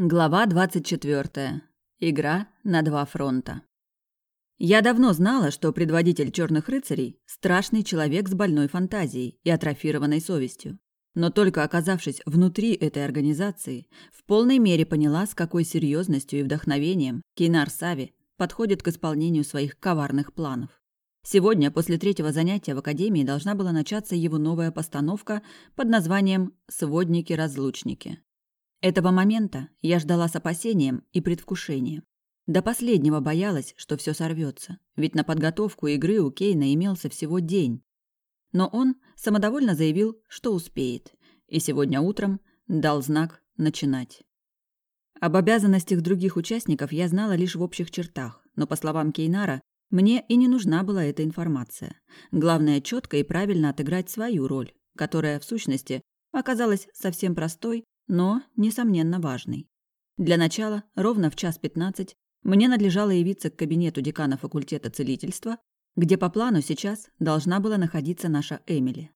Глава 24. Игра на два фронта. Я давно знала, что предводитель черных рыцарей – страшный человек с больной фантазией и атрофированной совестью. Но только оказавшись внутри этой организации, в полной мере поняла, с какой серьезностью и вдохновением Кейнар Сави подходит к исполнению своих коварных планов. Сегодня, после третьего занятия в академии, должна была начаться его новая постановка под названием «Сводники-разлучники». Этого момента я ждала с опасением и предвкушением. До последнего боялась, что все сорвется, ведь на подготовку игры у Кейна имелся всего день. Но он самодовольно заявил, что успеет, и сегодня утром дал знак начинать. Об обязанностях других участников я знала лишь в общих чертах, но, по словам Кейнара, мне и не нужна была эта информация. Главное четко и правильно отыграть свою роль, которая, в сущности, оказалась совсем простой но, несомненно, важный. Для начала, ровно в час пятнадцать, мне надлежало явиться к кабинету декана факультета целительства, где по плану сейчас должна была находиться наша Эмили.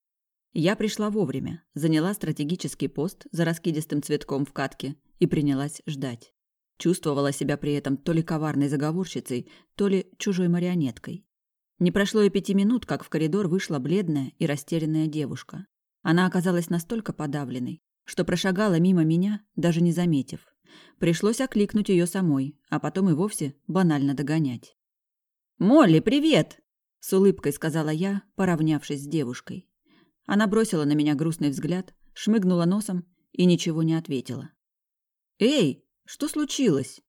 Я пришла вовремя, заняла стратегический пост за раскидистым цветком в катке и принялась ждать. Чувствовала себя при этом то ли коварной заговорщицей, то ли чужой марионеткой. Не прошло и пяти минут, как в коридор вышла бледная и растерянная девушка. Она оказалась настолько подавленной, что прошагала мимо меня, даже не заметив. Пришлось окликнуть ее самой, а потом и вовсе банально догонять. «Молли, привет!» – с улыбкой сказала я, поравнявшись с девушкой. Она бросила на меня грустный взгляд, шмыгнула носом и ничего не ответила. «Эй, что случилось?»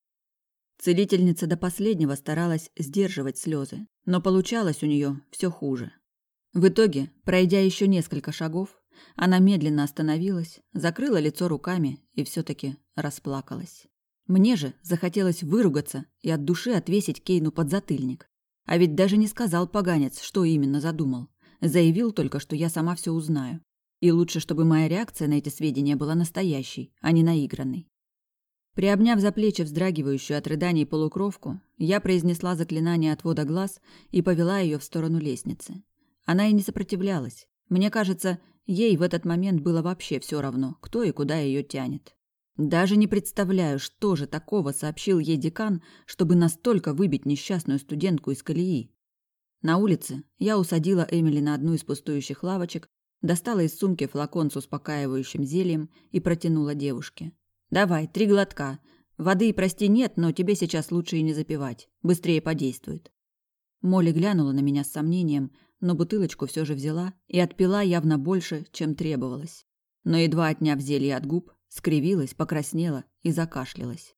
Целительница до последнего старалась сдерживать слезы, но получалось у нее все хуже. В итоге, пройдя еще несколько шагов, она медленно остановилась, закрыла лицо руками и все-таки расплакалась. Мне же захотелось выругаться и от души отвесить Кейну подзатыльник. А ведь даже не сказал поганец, что именно задумал. Заявил только, что я сама все узнаю. И лучше, чтобы моя реакция на эти сведения была настоящей, а не наигранной. Приобняв за плечи вздрагивающую от рыданий полукровку, я произнесла заклинание отвода глаз и повела ее в сторону лестницы. Она и не сопротивлялась. Мне кажется, Ей в этот момент было вообще все равно, кто и куда ее тянет. Даже не представляю, что же такого сообщил ей декан, чтобы настолько выбить несчастную студентку из колеи. На улице я усадила Эмили на одну из пустующих лавочек, достала из сумки флакон с успокаивающим зельем и протянула девушке. «Давай, три глотка. Воды, прости, нет, но тебе сейчас лучше и не запивать. Быстрее подействует». Молли глянула на меня с сомнением, но бутылочку все же взяла и отпила явно больше, чем требовалось. Но едва отняв зелье от губ, скривилась, покраснела и закашлялась.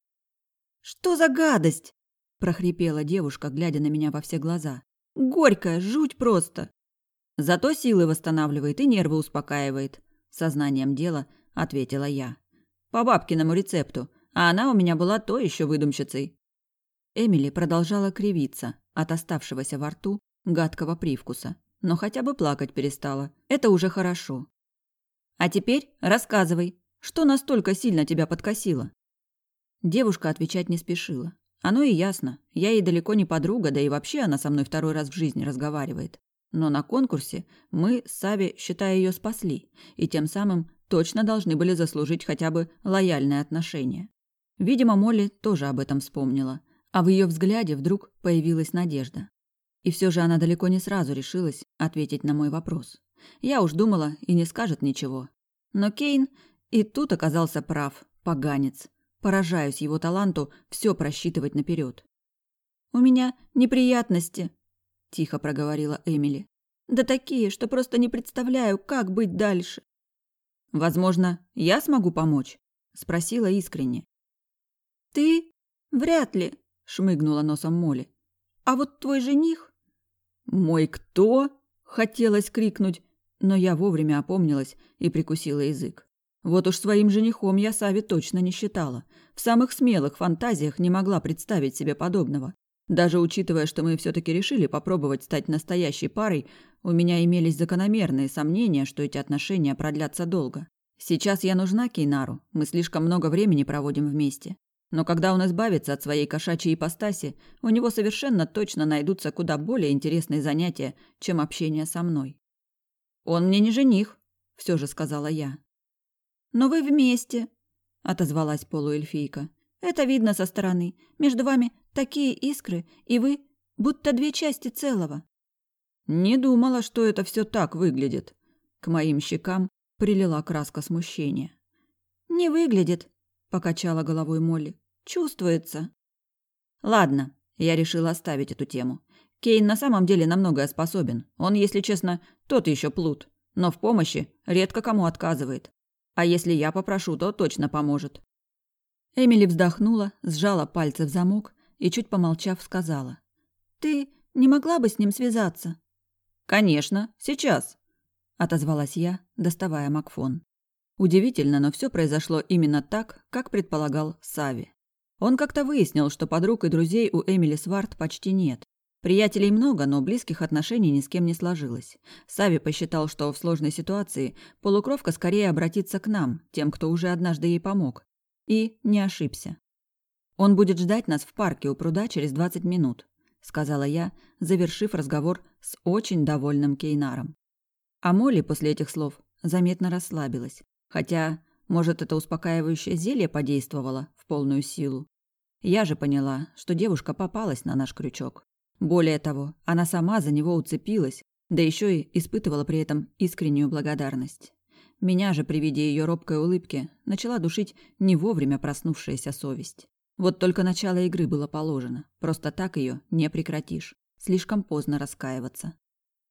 «Что за гадость?» – прохрипела девушка, глядя на меня во все глаза. «Горькая, жуть просто!» «Зато силы восстанавливает и нервы успокаивает», – сознанием дела ответила я. «По бабкиному рецепту, а она у меня была то еще выдумщицей». Эмили продолжала кривиться от оставшегося во рту гадкого привкуса, но хотя бы плакать перестала. Это уже хорошо. А теперь рассказывай, что настолько сильно тебя подкосило? Девушка отвечать не спешила. Оно и ясно. Я ей далеко не подруга, да и вообще она со мной второй раз в жизни разговаривает. Но на конкурсе мы с Сави, считая ее спасли, и тем самым точно должны были заслужить хотя бы лояльное отношение. Видимо, Молли тоже об этом вспомнила, а в ее взгляде вдруг появилась надежда. И все же она далеко не сразу решилась ответить на мой вопрос. Я уж думала и не скажет ничего. Но Кейн и тут оказался прав, поганец. Поражаюсь его таланту все просчитывать наперед. «У меня неприятности», – тихо проговорила Эмили. «Да такие, что просто не представляю, как быть дальше». «Возможно, я смогу помочь?» – спросила искренне. «Ты? Вряд ли», – шмыгнула носом Молли. «А вот твой жених?» «Мой кто?» – хотелось крикнуть, но я вовремя опомнилась и прикусила язык. Вот уж своим женихом я Сави точно не считала. В самых смелых фантазиях не могла представить себе подобного. Даже учитывая, что мы все таки решили попробовать стать настоящей парой, у меня имелись закономерные сомнения, что эти отношения продлятся долго. Сейчас я нужна Кейнару, мы слишком много времени проводим вместе. Но когда он избавится от своей кошачьей ипостаси, у него совершенно точно найдутся куда более интересные занятия, чем общение со мной. «Он мне не жених», – все же сказала я. «Но вы вместе», – отозвалась полуэльфийка. «Это видно со стороны. Между вами такие искры, и вы будто две части целого». Не думала, что это все так выглядит. К моим щекам прилила краска смущения. «Не выглядит», — покачала головой Молли. «Чувствуется». «Ладно», — я решила оставить эту тему. Кейн на самом деле на многое способен. Он, если честно, тот еще плут. Но в помощи редко кому отказывает. А если я попрошу, то точно поможет. Эмили вздохнула, сжала пальцы в замок и, чуть помолчав, сказала. «Ты не могла бы с ним связаться?» «Конечно, сейчас», — отозвалась я, доставая Макфон. Удивительно, но все произошло именно так, как предполагал Сави. Он как-то выяснил, что подруг и друзей у Эмили Сварт почти нет. Приятелей много, но близких отношений ни с кем не сложилось. Сави посчитал, что в сложной ситуации полукровка скорее обратится к нам, тем, кто уже однажды ей помог. И не ошибся. «Он будет ждать нас в парке у пруда через 20 минут», — сказала я, завершив разговор с очень довольным Кейнаром. А Молли после этих слов заметно расслабилась. Хотя, может, это успокаивающее зелье подействовало в полную силу. Я же поняла, что девушка попалась на наш крючок. Более того, она сама за него уцепилась, да еще и испытывала при этом искреннюю благодарность. Меня же при виде ее робкой улыбки начала душить не вовремя проснувшаяся совесть. Вот только начало игры было положено, просто так ее не прекратишь. Слишком поздно раскаиваться.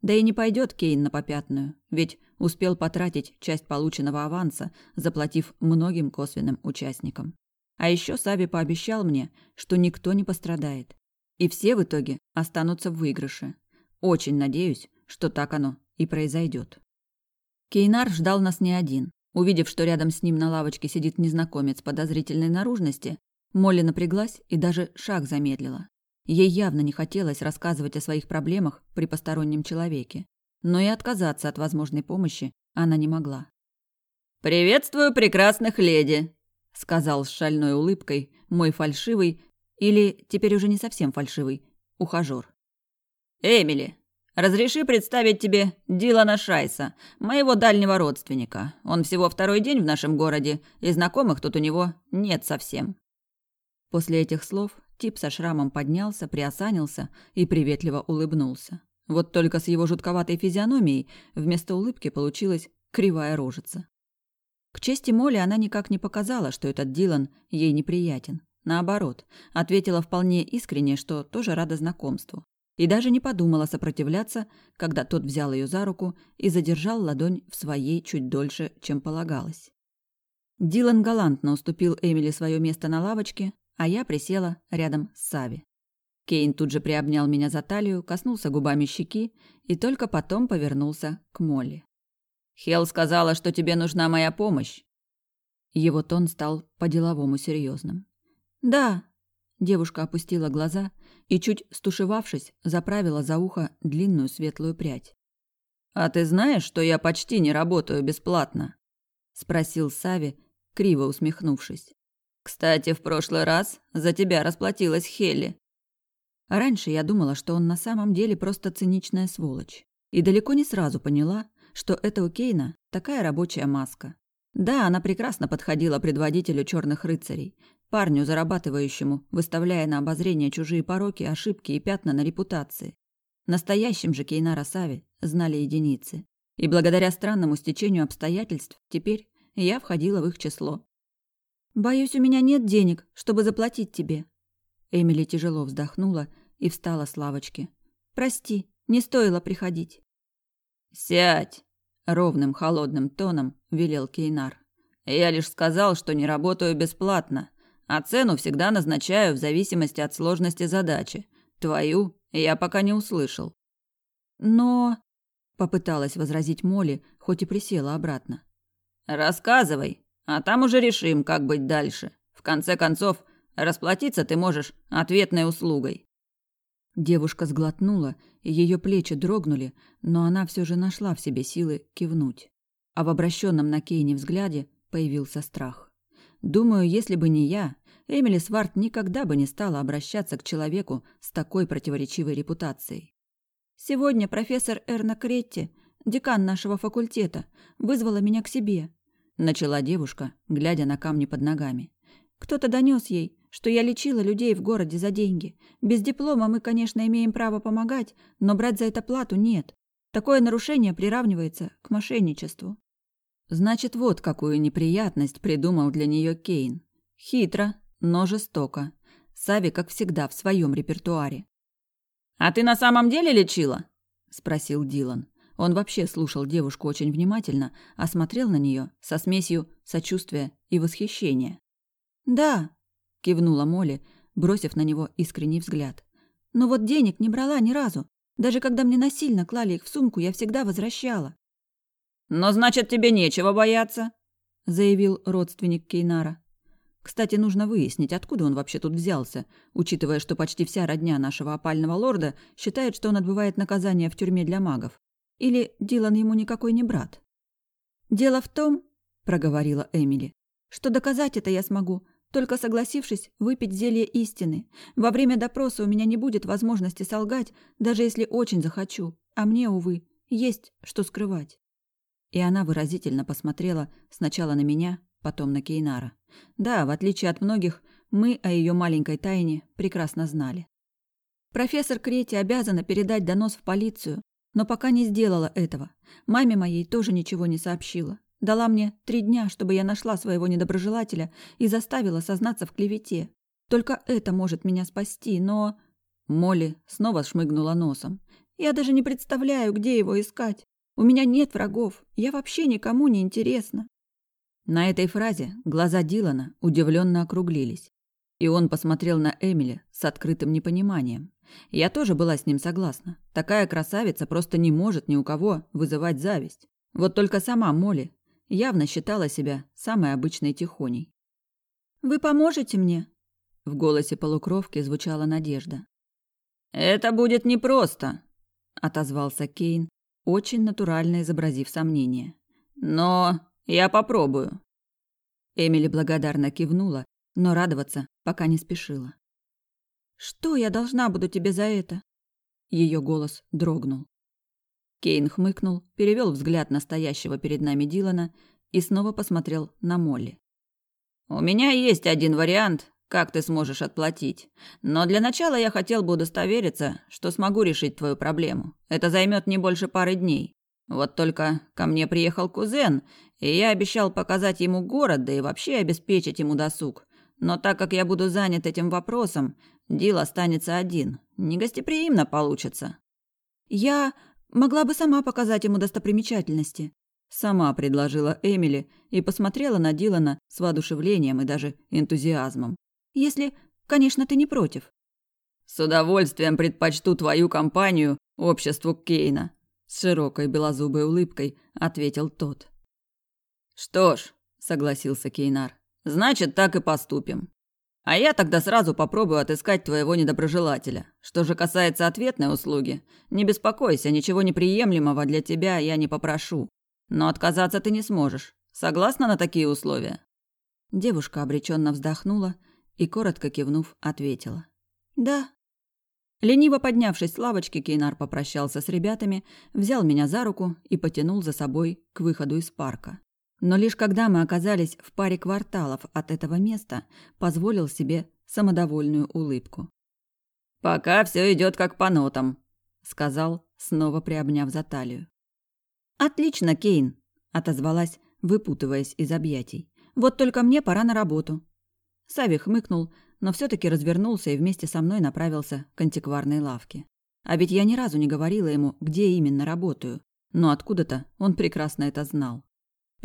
Да и не пойдет Кейн на попятную, ведь успел потратить часть полученного аванса, заплатив многим косвенным участникам. А еще Саби пообещал мне, что никто не пострадает. И все в итоге останутся в выигрыше. Очень надеюсь, что так оно и произойдет. Кейнар ждал нас не один. Увидев, что рядом с ним на лавочке сидит незнакомец подозрительной наружности, Молли напряглась и даже шаг замедлила. Ей явно не хотелось рассказывать о своих проблемах при постороннем человеке, но и отказаться от возможной помощи она не могла. «Приветствую прекрасных леди», — сказал с шальной улыбкой мой фальшивый или, теперь уже не совсем фальшивый, ухажёр. «Эмили, разреши представить тебе Дилана Шайса, моего дальнего родственника. Он всего второй день в нашем городе, и знакомых тут у него нет совсем». После этих слов тип со шрамом поднялся, приосанился и приветливо улыбнулся. Вот только с его жутковатой физиономией вместо улыбки получилась кривая рожица. К чести Молли она никак не показала, что этот Дилан ей неприятен. Наоборот, ответила вполне искренне, что тоже рада знакомству. И даже не подумала сопротивляться, когда тот взял ее за руку и задержал ладонь в своей чуть дольше, чем полагалось. Дилан галантно уступил Эмили свое место на лавочке, а я присела рядом с Сави. Кейн тут же приобнял меня за талию, коснулся губами щеки и только потом повернулся к Молли. «Хелл сказала, что тебе нужна моя помощь». Его тон стал по-деловому серьезным. «Да». Девушка опустила глаза и, чуть стушевавшись, заправила за ухо длинную светлую прядь. «А ты знаешь, что я почти не работаю бесплатно?» – спросил Сави, криво усмехнувшись. «Кстати, в прошлый раз за тебя расплатилась Хелли». Раньше я думала, что он на самом деле просто циничная сволочь. И далеко не сразу поняла, что это у Кейна такая рабочая маска. Да, она прекрасно подходила предводителю черных рыцарей, парню, зарабатывающему, выставляя на обозрение чужие пороки, ошибки и пятна на репутации. Настоящим же Кейнара Сави знали единицы. И благодаря странному стечению обстоятельств теперь я входила в их число. «Боюсь, у меня нет денег, чтобы заплатить тебе». Эмили тяжело вздохнула и встала с лавочки. «Прости, не стоило приходить». «Сядь!» — ровным холодным тоном велел Кейнар. «Я лишь сказал, что не работаю бесплатно а цену всегда назначаю в зависимости от сложности задачи. Твою я пока не услышал. Но... Попыталась возразить Молли, хоть и присела обратно. «Рассказывай, а там уже решим, как быть дальше. В конце концов, расплатиться ты можешь ответной услугой». Девушка сглотнула, и ее плечи дрогнули, но она все же нашла в себе силы кивнуть. А в обращенном на Кейне взгляде появился страх. Думаю, если бы не я, Эмили Сварт никогда бы не стала обращаться к человеку с такой противоречивой репутацией. Сегодня профессор Эрна Кретти, декан нашего факультета, вызвала меня к себе. Начала девушка, глядя на камни под ногами. Кто-то донес ей, что я лечила людей в городе за деньги. Без диплома мы, конечно, имеем право помогать, но брать за это плату нет. Такое нарушение приравнивается к мошенничеству. Значит, вот какую неприятность придумал для нее Кейн. Хитро, но жестоко. Сави, как всегда, в своем репертуаре. «А ты на самом деле лечила?» – спросил Дилан. Он вообще слушал девушку очень внимательно, а смотрел на нее со смесью сочувствия и восхищения. «Да», – кивнула Молли, бросив на него искренний взгляд. «Но вот денег не брала ни разу. Даже когда мне насильно клали их в сумку, я всегда возвращала». «Но значит, тебе нечего бояться», – заявил родственник Кейнара. Кстати, нужно выяснить, откуда он вообще тут взялся, учитывая, что почти вся родня нашего опального лорда считает, что он отбывает наказание в тюрьме для магов. Или Дилан ему никакой не брат? «Дело в том», — проговорила Эмили, — «что доказать это я смогу, только согласившись выпить зелье истины. Во время допроса у меня не будет возможности солгать, даже если очень захочу, а мне, увы, есть что скрывать». И она выразительно посмотрела сначала на меня, потом на Кейнара. Да, в отличие от многих, мы о ее маленькой тайне прекрасно знали. Профессор Крети обязана передать донос в полицию, но пока не сделала этого. Маме моей тоже ничего не сообщила. Дала мне три дня, чтобы я нашла своего недоброжелателя и заставила сознаться в клевете. Только это может меня спасти, но... Молли снова шмыгнула носом. Я даже не представляю, где его искать. У меня нет врагов. Я вообще никому не интересна. На этой фразе глаза Дилана удивленно округлились. И он посмотрел на Эмили с открытым непониманием. Я тоже была с ним согласна. Такая красавица просто не может ни у кого вызывать зависть. Вот только сама Молли явно считала себя самой обычной тихоней. «Вы поможете мне?» В голосе полукровки звучала надежда. «Это будет непросто», — отозвался Кейн, очень натурально изобразив сомнение. «Но я попробую». Эмили благодарно кивнула, но радоваться пока не спешила. «Что я должна буду тебе за это?» Ее голос дрогнул. Кейн хмыкнул, перевел взгляд настоящего перед нами Дилана и снова посмотрел на Молли. «У меня есть один вариант, как ты сможешь отплатить. Но для начала я хотел бы удостовериться, что смогу решить твою проблему. Это займет не больше пары дней. Вот только ко мне приехал кузен, и я обещал показать ему город, да и вообще обеспечить ему досуг. Но так как я буду занят этим вопросом, Дил останется один. Негостеприимно получится. Я могла бы сама показать ему достопримечательности. Сама предложила Эмили и посмотрела на Дилана с воодушевлением и даже энтузиазмом. Если, конечно, ты не против. С удовольствием предпочту твою компанию обществу Кейна, с широкой белозубой улыбкой ответил тот. Что ж, согласился Кейнар. Значит, так и поступим. А я тогда сразу попробую отыскать твоего недоброжелателя. Что же касается ответной услуги, не беспокойся, ничего неприемлемого для тебя я не попрошу. Но отказаться ты не сможешь. Согласна на такие условия? Девушка обреченно вздохнула и, коротко кивнув, ответила. «Да». Лениво поднявшись с лавочки, Кейнар попрощался с ребятами, взял меня за руку и потянул за собой к выходу из парка. Но лишь когда мы оказались в паре кварталов от этого места, позволил себе самодовольную улыбку. «Пока все идет как по нотам», — сказал, снова приобняв за талию. «Отлично, Кейн», — отозвалась, выпутываясь из объятий. «Вот только мне пора на работу». Сави хмыкнул, но все таки развернулся и вместе со мной направился к антикварной лавке. А ведь я ни разу не говорила ему, где именно работаю, но откуда-то он прекрасно это знал.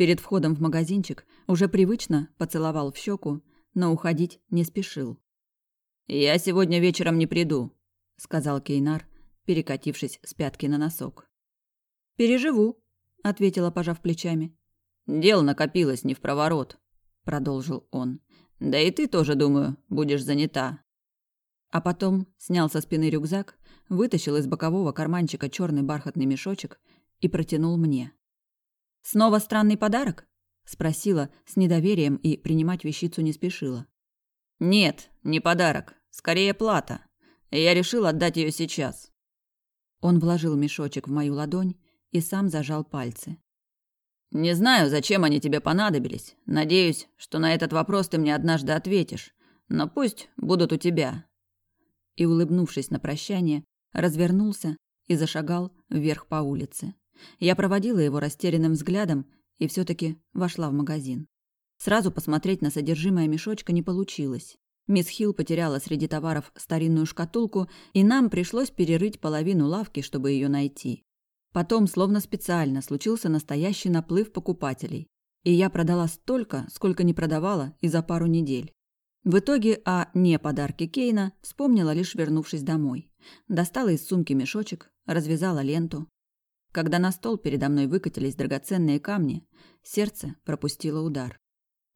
Перед входом в магазинчик уже привычно поцеловал в щеку, но уходить не спешил. «Я сегодня вечером не приду», — сказал Кейнар, перекатившись с пятки на носок. «Переживу», — ответила, пожав плечами. «Дел накопилось не в проворот», — продолжил он. «Да и ты тоже, думаю, будешь занята». А потом снял со спины рюкзак, вытащил из бокового карманчика черный бархатный мешочек и протянул мне. «Снова странный подарок?» – спросила с недоверием и принимать вещицу не спешила. «Нет, не подарок. Скорее плата. Я решил отдать ее сейчас». Он вложил мешочек в мою ладонь и сам зажал пальцы. Не знаю, зачем они тебе понадобились. Надеюсь, что на этот вопрос ты мне однажды ответишь. Но пусть будут у тебя. И улыбнувшись на прощание, развернулся и зашагал вверх по улице. Я проводила его растерянным взглядом и все таки вошла в магазин. Сразу посмотреть на содержимое мешочка не получилось. Мисс Хилл потеряла среди товаров старинную шкатулку, и нам пришлось перерыть половину лавки, чтобы ее найти. Потом, словно специально, случился настоящий наплыв покупателей. И я продала столько, сколько не продавала и за пару недель. В итоге о не подарке Кейна вспомнила лишь вернувшись домой. Достала из сумки мешочек, развязала ленту. Когда на стол передо мной выкатились драгоценные камни, сердце пропустило удар.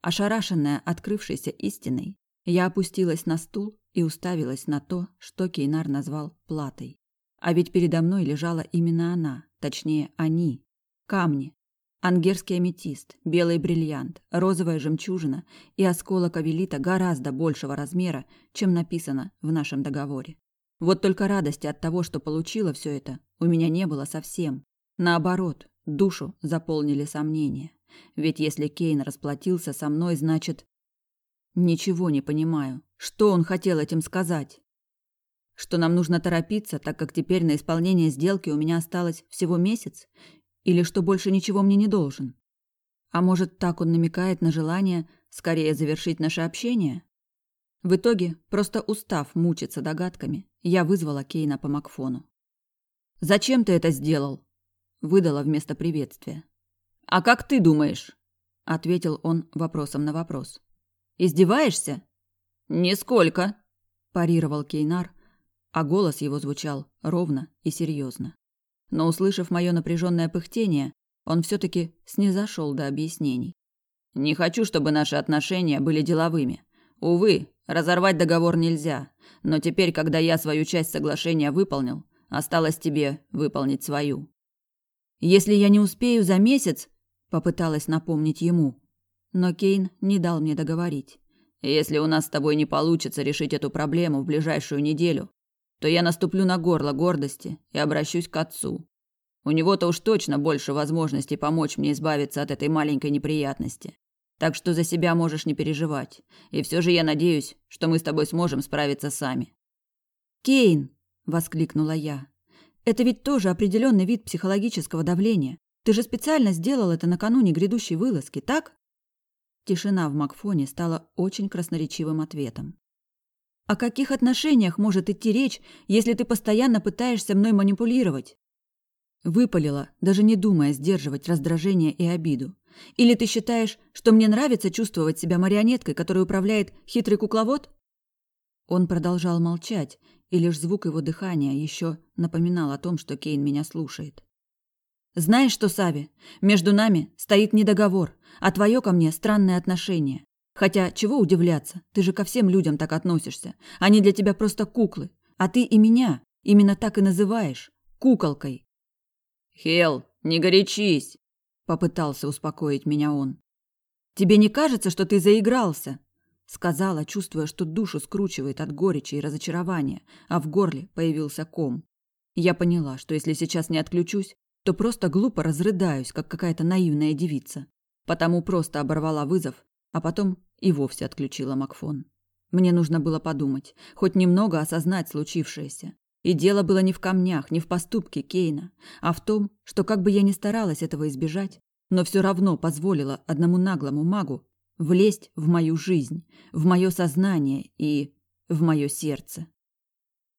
Ошарашенная открывшейся истиной, я опустилась на стул и уставилась на то, что Кейнар назвал платой. А ведь передо мной лежала именно она, точнее, они. Камни. Ангерский аметист, белый бриллиант, розовая жемчужина и осколок авелита гораздо большего размера, чем написано в нашем договоре. Вот только радости от того, что получила все это, у меня не было совсем. Наоборот, душу заполнили сомнения. Ведь если Кейн расплатился со мной, значит... Ничего не понимаю. Что он хотел этим сказать? Что нам нужно торопиться, так как теперь на исполнение сделки у меня осталось всего месяц? Или что больше ничего мне не должен? А может, так он намекает на желание скорее завершить наше общение? В итоге, просто устав мучиться догадками, я вызвала Кейна по Макфону. «Зачем ты это сделал?» – выдала вместо приветствия. «А как ты думаешь?» – ответил он вопросом на вопрос. «Издеваешься?» «Нисколько», – парировал Кейнар, а голос его звучал ровно и серьезно. Но, услышав мое напряженное пыхтение, он все-таки снизошел до объяснений. «Не хочу, чтобы наши отношения были деловыми. Увы, разорвать договор нельзя, но теперь, когда я свою часть соглашения выполнил, осталось тебе выполнить свою». «Если я не успею за месяц», — попыталась напомнить ему, но Кейн не дал мне договорить. «Если у нас с тобой не получится решить эту проблему в ближайшую неделю, то я наступлю на горло гордости и обращусь к отцу. У него-то уж точно больше возможностей помочь мне избавиться от этой маленькой неприятности. Так что за себя можешь не переживать. И все же я надеюсь, что мы с тобой сможем справиться сами. Кейн, воскликнула я. Это ведь тоже определенный вид психологического давления. Ты же специально сделал это накануне грядущей вылазки, так? Тишина в Макфоне стала очень красноречивым ответом. О каких отношениях может идти речь, если ты постоянно пытаешься мной манипулировать? Выпалила, даже не думая сдерживать раздражение и обиду. Или ты считаешь, что мне нравится чувствовать себя марионеткой, которой управляет хитрый кукловод? Он продолжал молчать, и лишь звук его дыхания еще напоминал о том, что Кейн меня слушает. Знаешь что, Сави, между нами стоит не договор, а твое ко мне странное отношение. Хотя, чего удивляться, ты же ко всем людям так относишься. Они для тебя просто куклы. А ты и меня именно так и называешь. Куколкой. «Хел, не горячись!» – попытался успокоить меня он. «Тебе не кажется, что ты заигрался?» – сказала, чувствуя, что душу скручивает от горечи и разочарования, а в горле появился ком. Я поняла, что если сейчас не отключусь, то просто глупо разрыдаюсь, как какая-то наивная девица. Потому просто оборвала вызов а потом и вовсе отключила Макфон. Мне нужно было подумать, хоть немного осознать случившееся. И дело было не в камнях, не в поступке Кейна, а в том, что как бы я ни старалась этого избежать, но все равно позволила одному наглому магу влезть в мою жизнь, в мое сознание и в мое сердце.